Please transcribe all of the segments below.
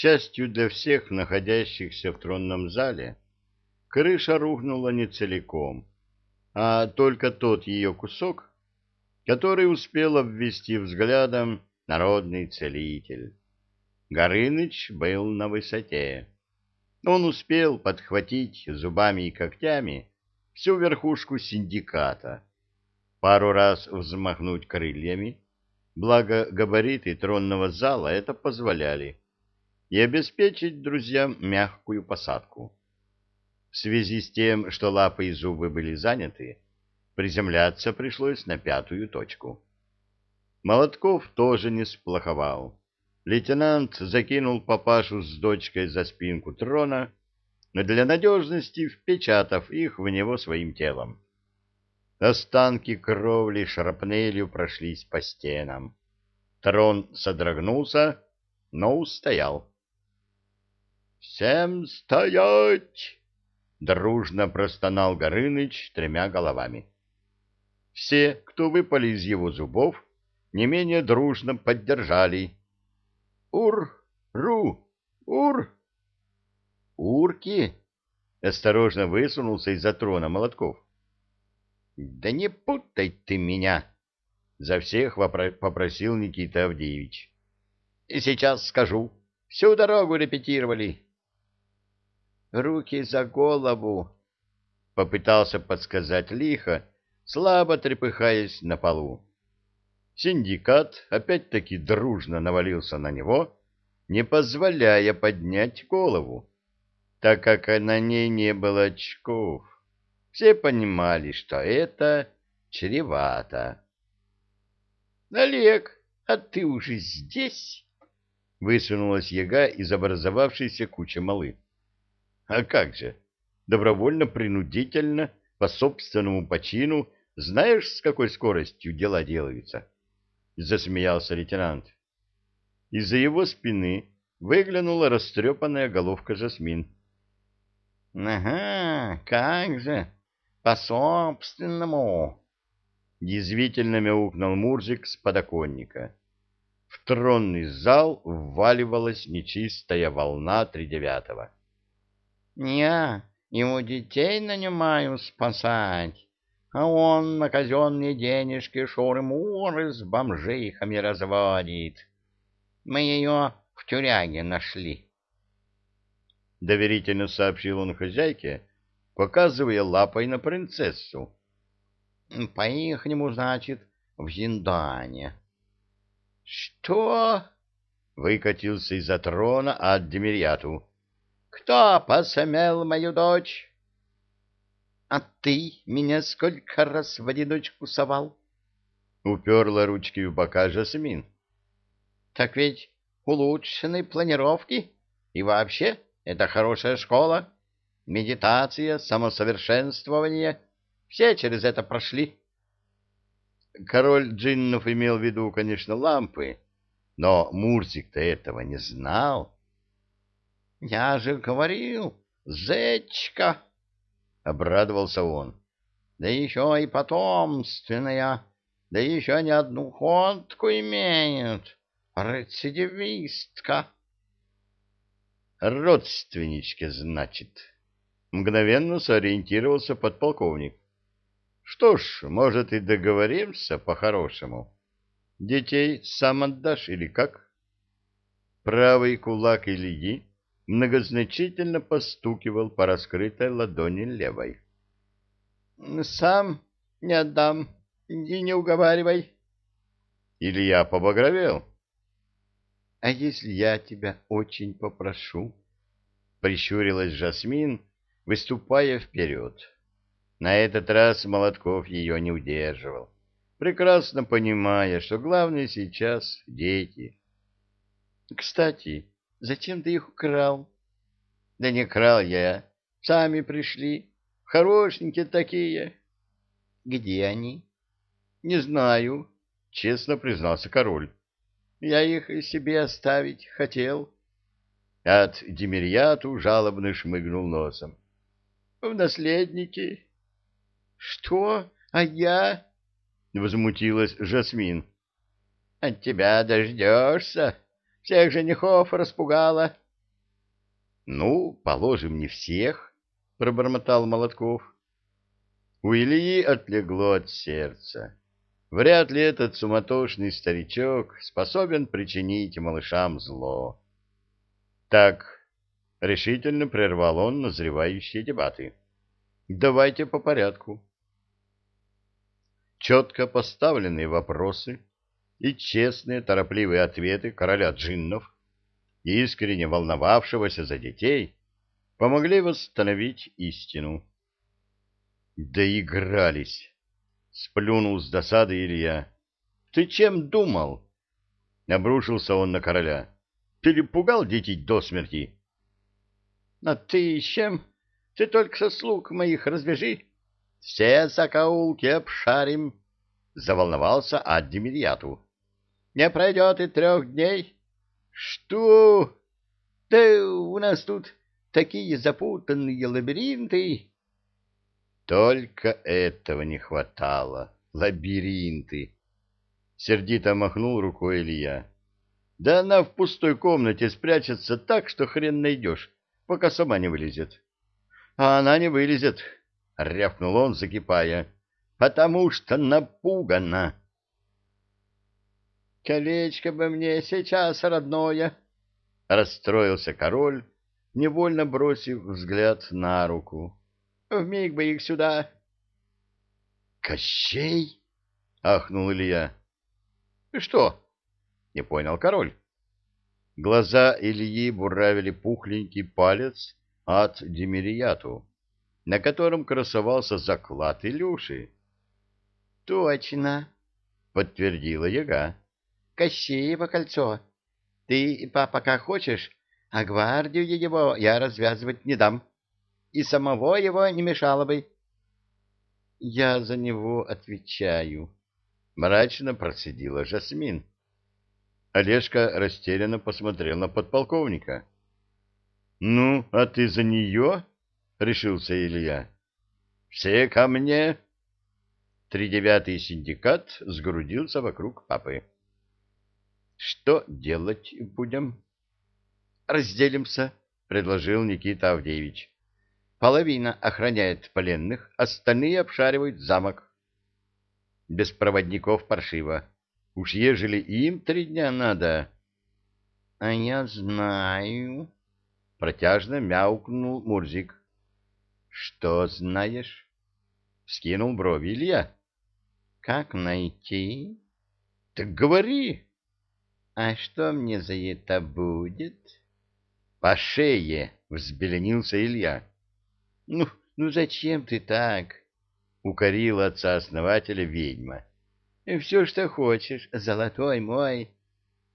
счастью для всех находящихся в тронном зале, крыша рухнула не целиком, а только тот ее кусок, который успел обвести взглядом народный целитель. Горыныч был на высоте. Он успел подхватить зубами и когтями всю верхушку синдиката, пару раз взмахнуть крыльями, благо габариты тронного зала это позволяли, и обеспечить друзьям мягкую посадку. В связи с тем, что лапы и зубы были заняты, приземляться пришлось на пятую точку. Молотков тоже не сплоховал. Лейтенант закинул папашу с дочкой за спинку трона, но для надежности впечатав их в него своим телом. Останки кровли шрапнелью прошлись по стенам. Трон содрогнулся, но устоял. «Всем стоять!» — дружно простонал Горыныч тремя головами. Все, кто выпали из его зубов, не менее дружно поддержали. «Ур! Ру! Ур!» «Урки!» — осторожно высунулся из-за трона Молотков. «Да не путай ты меня!» — за всех попросил Никита Авдеевич. «Сейчас скажу. Всю дорогу репетировали». «Руки за голову!» — попытался подсказать Лихо, слабо трепыхаясь на полу. Синдикат опять-таки дружно навалился на него, не позволяя поднять голову, так как на ней не было очков. Все понимали, что это чревато. — Олег, а ты уже здесь? — высунулась яга из образовавшейся кучи малы. — А как же? Добровольно-принудительно, по собственному почину, знаешь, с какой скоростью дела делаются? — засмеялся лейтенант. Из-за его спины выглянула растрепанная головка Жасмин. — Ага, как же! По-собственному. Язвительно мяукнул Мурзик с подоконника. В тронный зал вваливалась нечистая волна тридевятого. «Я ему детей нанимаю спасать, а он на казенные денежки шуры-муры с бомжихами разводит. Мы ее в тюряге нашли». Доверительно сообщил он хозяйке, показывая лапой на принцессу. — По-ихнему, значит, в Зиндане. — Что? — выкатился из-за трона от Демирьяту. — Кто посмел мою дочь? — А ты меня сколько раз в одиночку совал? — уперла ручки в бока Жасмин. — Так ведь улучшенной планировки и вообще это хорошая школа. — медитация, самосовершенствование — все через это прошли. Король джиннов имел в виду, конечно, лампы, но Мурзик-то этого не знал. — Я же говорил, зечка! — обрадовался он. — Да еще и потомственная, да еще не одну ходку имеет, рецидивистка. — Родственнички, значит, Мгновенно сориентировался подполковник. Что ж, может и договоримся по-хорошему. Детей сам отдашь или как? Правый кулак Ильи многозначительно постукивал по раскрытой ладони левой. — Сам не отдам и не уговаривай. Илья побагровел. — А если я тебя очень попрошу? — прищурилась Жасмин, выступая вперед. На этот раз Молотков ее не удерживал, прекрасно понимая, что главное сейчас — дети. — Кстати, зачем ты их украл? — Да не крал я. Сами пришли. Хорошенькие такие. — Где они? — Не знаю, — честно признался король. — Я их себе оставить хотел. От Демирьяту жалобно шмыгнул носом в наследники. — Что? А я? — возмутилась Жасмин. — От тебя дождешься. Всех женихов распугала. Ну, положим, не всех, пробормотал Молотков. У Ильи отлегло от сердца. Вряд ли этот суматошный старичок способен причинить малышам зло. Так, решительно прервал он назревающие дебаты. Давайте по порядку. Четко поставленные вопросы и честные торопливые ответы короля джиннов, искренне волновавшегося за детей, помогли восстановить истину. Доигрались. Сплюнул с досады Илья. Ты чем думал? Обрушился он на короля. Перепугал детей до смерти. А ты чем? Ты только со слуг моих развяжи. Все закоулки обшарим. Заволновался Аддимирьяту. Не пройдет и трех дней. Что? Да у нас тут такие запутанные лабиринты. Только этого не хватало. Лабиринты. Сердито махнул рукой Илья. Да она в пустой комнате спрячется так, что хрен найдешь, пока сама не вылезет. А она не вылезет, — рявкнул он, закипая, — потому что напугана. Колечко бы мне сейчас, родное, — расстроился король, невольно бросив взгляд на руку. Вмиг бы их сюда. — Кощей? — ахнул Илья. — Что? — не понял король. Глаза Ильи буравили пухленький палец от Демирияту, на котором красовался заклад Илюши. — Точно, — подтвердила яга. — Кощеево кольцо. Ты, как хочешь, а гвардию его я развязывать не дам. — и самого его не мешало бы. — Я за него отвечаю, — мрачно процедила Жасмин. Олежка растерянно посмотрел на подполковника. — Ну, а ты за нее? — решился Илья. — Все ко мне. Тридевятый синдикат сгрудился вокруг папы. — Что делать будем? — Разделимся, — предложил Никита Авдеевич. Половина охраняет пленных, остальные обшаривают замок. Без проводников паршиво. Уж ежели им три дня надо... — А я знаю, — протяжно мяукнул Мурзик. — Что знаешь? — скинул брови Илья. — Как найти? — Так говори. — А что мне за это будет? — По шее, — взбеленился Илья. Ну, ну зачем ты так? Укорила отца-основателя ведьма. Все, что хочешь, золотой мой,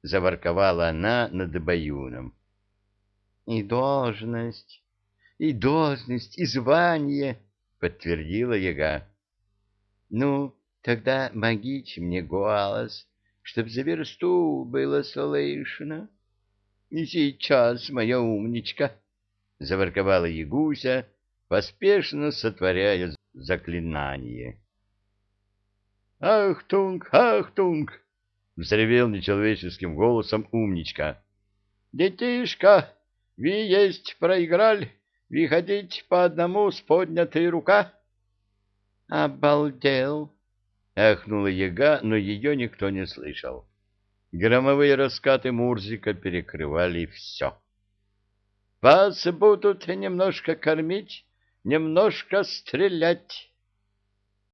заворковала она над баюном. И должность, и должность, и звание, подтвердила яга. Ну, тогда могите мне голос, чтоб за версту было слышно. Щи-сейчас, моя умничка, заворковала Ягуся, поспешно сотворяя заклинание. «Ахтунг! Ахтунг!» — взревел нечеловеческим голосом умничка. «Детишка, вы есть проиграли, вы хотите по одному с поднятой рука?» «Обалдел!» — ахнула яга, но ее никто не слышал. Громовые раскаты Мурзика перекрывали все. «Вас будут немножко кормить, немножко стрелять,